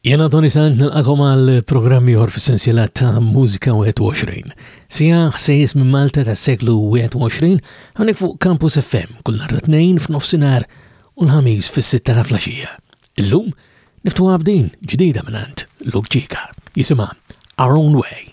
Jena Tony Sant nilqakom għal programm ieħor fis-sensiela ta' Mużika 21. Sija ħsejjes minn Malta tas-seklu 21 hawnhekk fuq Campus FM kull nhar tnejn f'nofsinhar u l-ħamis fis-sitta ta' flaxija. Illum niftu għabdin ġdida minn Luke Ġika jisimha Our Own Way.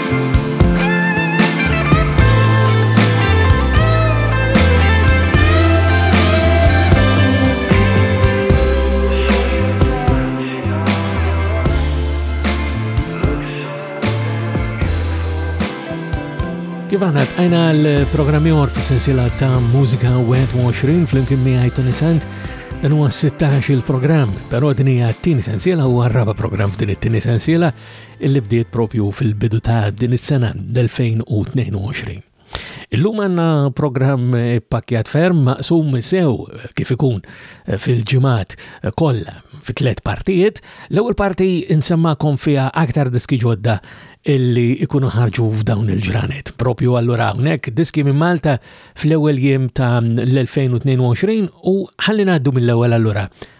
Kif għana tqajna l-programmi għor fi sensila ta' mużika 21 fl-imkien miħaj Tony Sant, dan huwa 16 il-programm, pero din hija t-tieni sensiela huwa raba programm f'din it-tieni sensiela, illi bdiet propju fil-bidu ta' din is-sena l-2022. Illum għanna programm pakjat ferm maqsum sew kif ikun fil-ġimat kollha fi tliet partijiet. L-ewwel parti insemmakom fiha aktar diski ġodda illi ikunu ħarġu f'dawn il-ġranet. Propju allura hawnhekk diski minn Malta fl-ewwel jiem ta' l-2022 u ħalli ngħaddu mill-ewwel allura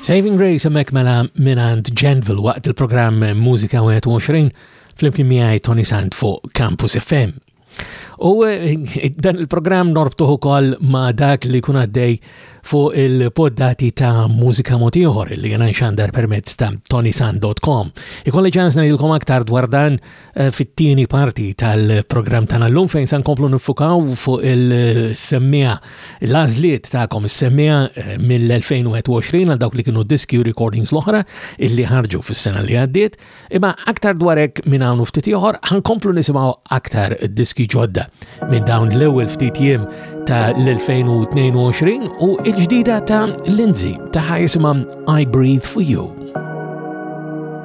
Saving Grace hemmhekk mela mingħand Gentville waqt il-programm Mużika 21 flimkien miegħi Tony Sant fuq Campus FM. U eh, dan il-programm norbtuħ ukoll ma' dak li kun għaddej fuq il-poddati ta' mużika motiħor li jena xandar permezz ta' tonisan.com. Ikolli ċans ngħidilkom aktar dwar dan Eh, fit-tieni parti tal-programm tagħna llum fejn se nkomplu nifukaw fuq il-semmija l-għażliet tagħkom is-semmija eh, mill-2021 għal dawk li kienu diski u recordings l-oħra illi ħarġu fis-sena li għaddiet, imma aktar dwar hekk minn hawn ftit ieħor ħankomplu nisimgħu aktar diski ġodda minn dawn l-ewwel ftit jiem ta' l-2022 u l-ġdida ta' Lindsay ta' ħajsimha I Breathe For You.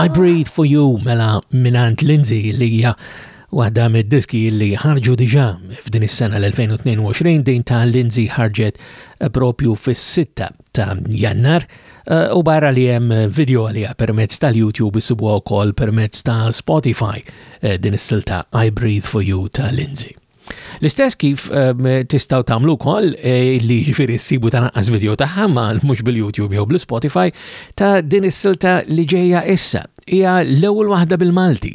I Breathe for You mela minant Lindsay li hija waħda mid-diski li ħarġu diġà f'din is-sena l-2022 din ta' Lindsay ħarġet eh, propju fis-6 ta' Jannar eh, u barra li hemm video għaliha permezz tal-YouTube isibuha wkoll permezz ta' Spotify eh, din is-silta I Breathe for You ta' Lindsay. L-istess kif ehm, tistaw tamlu kol eh, li ġifiri s-sibu ta' naqqas video ta' ħamma mux bil-YouTube jew bil-Spotify ta' din is-silta li ġeja issa. Ija l-ewwel waħda bil-Malti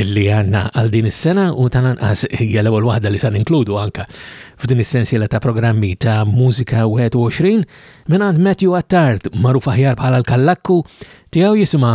illi għanna għal din is-sena u ta' nanqas hija l-ewwel waħda li san inkludu anka f'din is-sensiela ta' programmi ta' Mużika 21 minn għand Matthew Attard magħruf aħjar bħala l-Kallakku tiegħu jisimha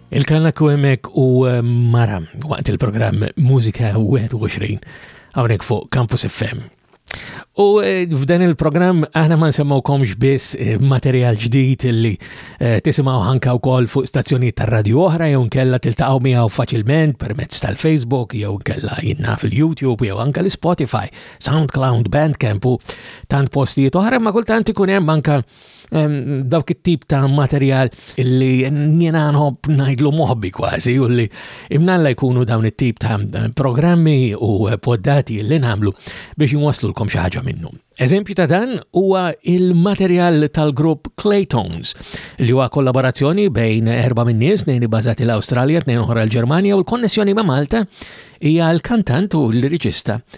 Il-Kallaku hemmhekk u Mara waqt il-programm Mużika 21 hawnhekk fuq Campus FM. U eh, f'dan il-programm aħna ma nsemmawkomx biss eh, materjal ġdid li eh, tisimgħu ħanka wkoll fuq stazzjonijiet tar-radju oħra jew nkella tiltaqgħu miegħu faċilment permezz tal-Facebook jew nkella jinna fil-YouTube jew anke l-Spotify, SoundCloud, Bandcamp u tant postijiet oħra ma kultant ikun hemm anke dawk it-tip ta' materjal li njena nħobb najdlu moħbi kważi u li imnalla jkunu dawn it-tip ta' programmi u poddati li namlu biex nwaslu l-kom xaħġa minnu. Eżempju ta' dan huwa il-materjal tal-grupp Claytones li huwa kollaborazzjoni bejn erba minn nies nejn ibbażati l-Awstralja, tnejn oħra l-Ġermanja u l-konnessjoni ma' Malta hija l-kantant u l-liriċista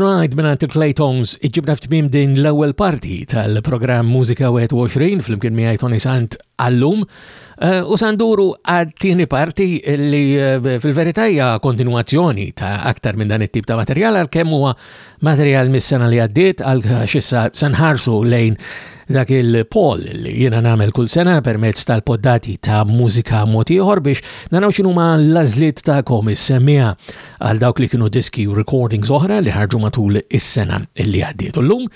Tried minn għanti Clay Tongs iġibna f'tmim din l-ewwel parti tal-programm Musika 21 fl-imkien miegħi Tony Sant għallum. Eh, u sanduru għad-tieni parti li eh, fil-verità hija kontinwazzjoni ta' aktar minn dan it-tip ta' materjal għal kemm huwa materjal mis-sena li għaddiet għal xissa sanħarsu lejn dak il-poll li jiena nagħmel kull sena permezz tal-poddati ta' mużika mod ieħor biex naraw x'inhuma l-għażliet tagħkom is-semmiha għal dawk li kienu diski u recordings oħra li ħarġu matul is-sena li għaddiet. Llum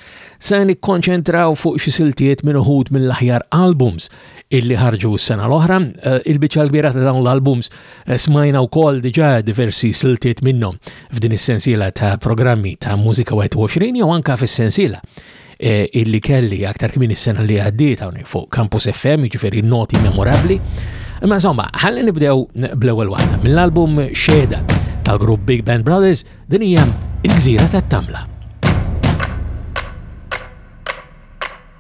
se nikkonċentraw fuq xi siltiet minn uħud mill-aħjar albums illi ħarġu s-sena l-oħra. Eh, il-biċċa l-kbira ta' dawn l-albums eh, smajna wkoll diġà diversi siltiet minnhom f'din is-sensiela ta' programmi ta' Mużika 21 jew anka fis-sensiela eh, illi kelli aktar kmin is-sena li għaddiet hawnhekk fuq Campus FM, jiġifieri noti memorabbli. Imma insomma, ħalli nibdew bl-ewwel waħda mill-album Xeda tal-grupp Big Band Brothers din hija il-gżira tat-Tamla.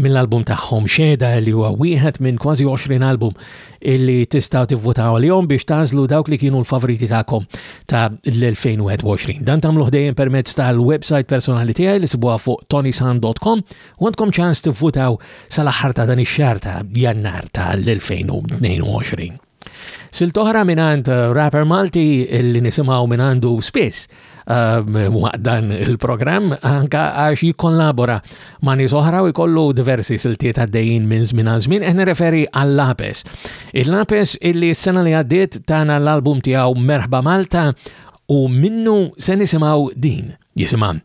mill-album tagħhom Xeda li huwa wieħed minn kważi 20 album illi tistgħu tivvutaw għalihom biex tażlu dawk li kienu l-favoriti tagħkom ta' l-2021. Dan tagħmluh dejjem permezz tal-website personali tiegħi li sibuha fuq tonisan.com u għandkom ċans tivvutaw sal-aħħar ta' dan ix-xahar ta' Jannar ta' l-2022. Silt oħra minant eh, rapper Malti li nisimaw minandu spiss eh, waqt dan il-programm anka għax jikkollabora ma' nies oħra u jkollu diversi siltiet għaddejjin minn żmien għal żmien qed nirreferi għal Lapes. Il-Lapes illi s-sena li għaddiet tana l-album tiegħu Merħba Malta u minnu se nisimaw din jisimam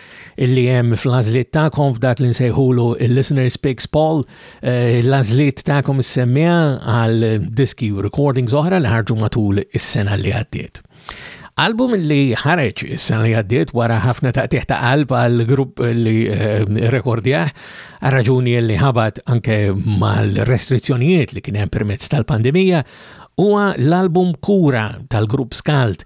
li hemm fl-għażliet tagħkom f'dak li nsejħulu il-Listeners Picks Poll, eh, l-għażliet tagħkom is-semmija għal diski u recordings oħra li ħarġu matul is-sena li għaddiet. Album li ħareġ is-sena li għaddiet wara ħafna taqtih ta' qalb għal grupp li eh, rekordjah raġuni li ħabat anke mal-restrizzjonijiet li kien hemm permezz tal-pandemija huwa l-album Kura tal-grupp Skalt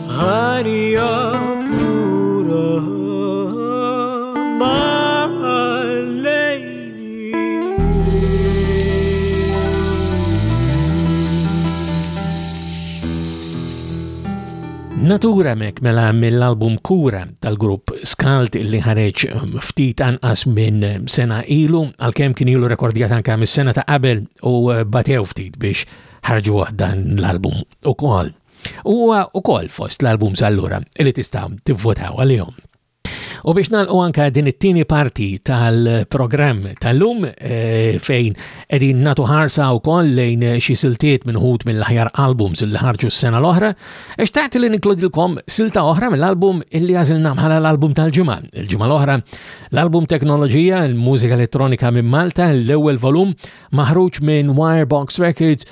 Ħarija pura ma Natura mek mela mill-album Kura tal-grupp Skalt li ħareġ um, ftit anqas minn um, sena ilu, għalkemm kien ilu rekordjat anka mis-sena ta' qabel u uh, batew ftit biex ħarġu dan l-album u kol. Huwa ukoll fost l-albums allura li tista' tivvotaw għalihom. U biex nalqu anka din it-tieni parti tal-programm tal-lum eh, fejn qegħdin natu ħarsa wkoll lejn xi siltiet minn ħut mill-aħjar albums li ħarġu s-sena l-oħra, xtaqt li ninkludilkom silta oħra mill-album illi għażilna bħala l-album tal-ġimgħa. Il-ġimgħa l-oħra l-album Teknoloġija, il-mużika elettronika minn Malta, l-ewwel volum maħruġ minn Wirebox Records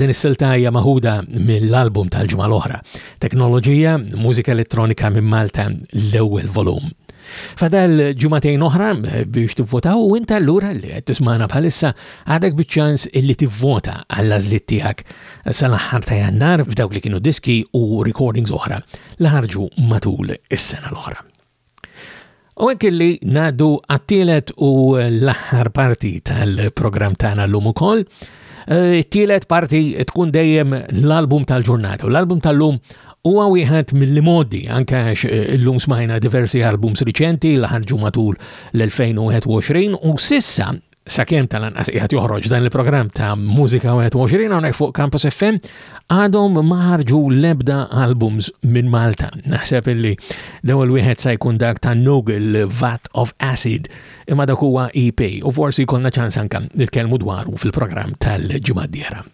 Din is-silta hija maħuda mill-album tal-ġimgħa l-oħra, Teknoloġija, Mużika Elettronika minn Malta l-ewwel volum. Fadal ġumatejn oħra eh, biex tivvotaw u inta allura li qed tismana bħalissa għadek biċ-ċans illi tivvota għall-għażliet tiegħek sal-aħħar ta' Jannar f'dawk li kienu diski u recordings oħra li ħarġu matul is-sena l-oħra. U hekk li ngħaddu għat-tielet u l-aħħar parti tal-programm tagħna llum ukoll. Eh, tielet parti tkun dejjem l-album tal-ġurnata. U l-album tal-lum huwa wieħed mill-modi anke għax eh, illum smajna diversi albums riċenti li ħarġu matul l-2021 u sissa sakemm tal-anqas qiegħed joħroġ dan il-programm ta' Mużika 21 hawnhekk fuq Campus FM għadhom ma ħarġu l-ebda albums minn Malta. Naħseb illi l-ewwel wieħed se jkun dak ta' Nogel Vat of Acid imma dak huwa EP u forsi jkollna ċans anke nitkellmu dwaru fil-programm tal-ġimgħa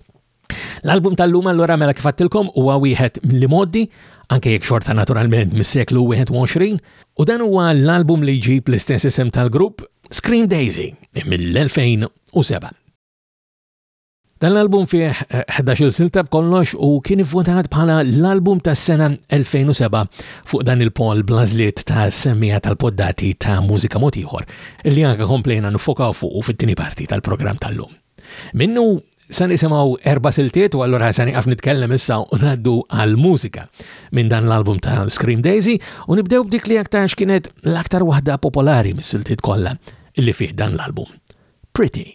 L-album tal-lum allura mela kif għattilkom huwa wieħed li moddi, anke jekk xorta naturalment mis-seklu 21, u dan huwa l-album li jġib l-istess isem tal-grupp Screen Daisy mill-2007. Dan l-album fih 11 eh, silta b'kollox u kien votat bħala l-album tas-sena 2007 fuq dan il-pol blażliet ta' semmija tal-poddati ta' mużika motiħor li anke komplejna nifokaw fuq fit-tieni parti tal-programm tal-lum. Minnu Sa nisimaw erba siltiet u allura sa niqaf nitkellem issa u ngħaddu għal-mużika minn dan l-album ta' Scream Daisy u nibdew b'dik li aktar x'kienet l-aktar waħda popolari mis-siltiet kollha li fih dan l-album. Pretty.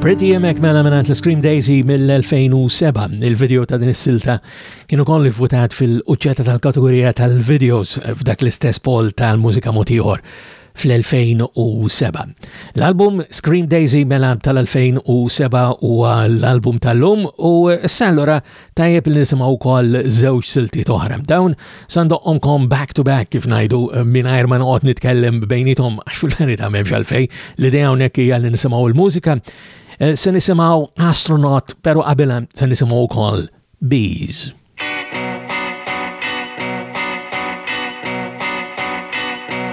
Pretty jemek mela minant l-Scream Daisy mill-2007. Il-video ta' din is-silta kienu kollu votat fil-uċċetta tal-kategorija tal-videos f'dak l-istess pol tal-mużika motiħor fl-2007. L-album Scream Daisy mela tal-2007 huwa l-album tal-lum u s-sallura Tajjeb li nisimgħu wkoll żewġ siltiet oħra. Dawn sa ndoqqhomkom back to back kif ngħidu mingħajr ma noqgħod nitkellem bejnietom għax fil-verità m'hemmx għalfej li dejja hawnhekk hija li nisimgħu l-mużika. Eh, se nisimgħu Astronaut, però qabilha se nisimgħu wkoll Bees.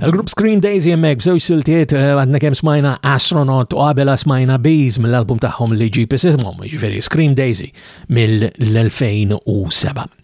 Il-grupp Screen Days jemmek bżew siltiet eh, għadna kem smajna Astronaut u għabela smajna Bees mill-album taħħom li ġi pisimhom, ġveri jiġifieri Screen Daisy mill-2007.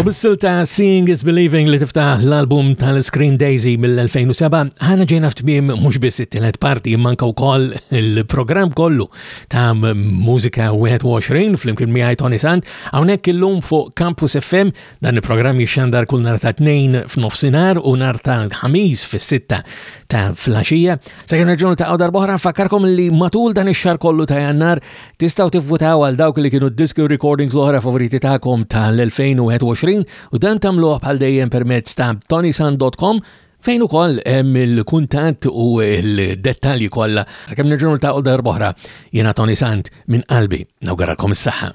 U bissil ta' Seeing is Believing li tiftaħ l-album tal-Screen Daisy mill-2007, ħana ġejna f'tmiem mhux biss it-tielet parti manka wkoll il-programm kollu ta' Mużika 21 flimkien miegħi Tony Sant, hawnhekk illum fuq Campus FM dan il-programm jixxandar kull nar ta' tnejn f'nofsinhar u nar ta' ħamis fis-sitta ta' flaxija. Sakemm nerġgħu ta' għodar boħra fakkarkom li matul dan ix-xar kollu ta' jannar Tistgħu tivvutaw għal dawk li kienu d-diski u recordings l-oħra favoriti tagħkom tal-2021 u dan tagħmluh bħal dejjem permezz ta' tonisan.com fejn ukoll hemm il-kuntatt u l-dettalji kollha sakemm nerġgħu niltaqgħu darbohra jiena Tony Sant minn qalbi nawgaralkom is-saħħa.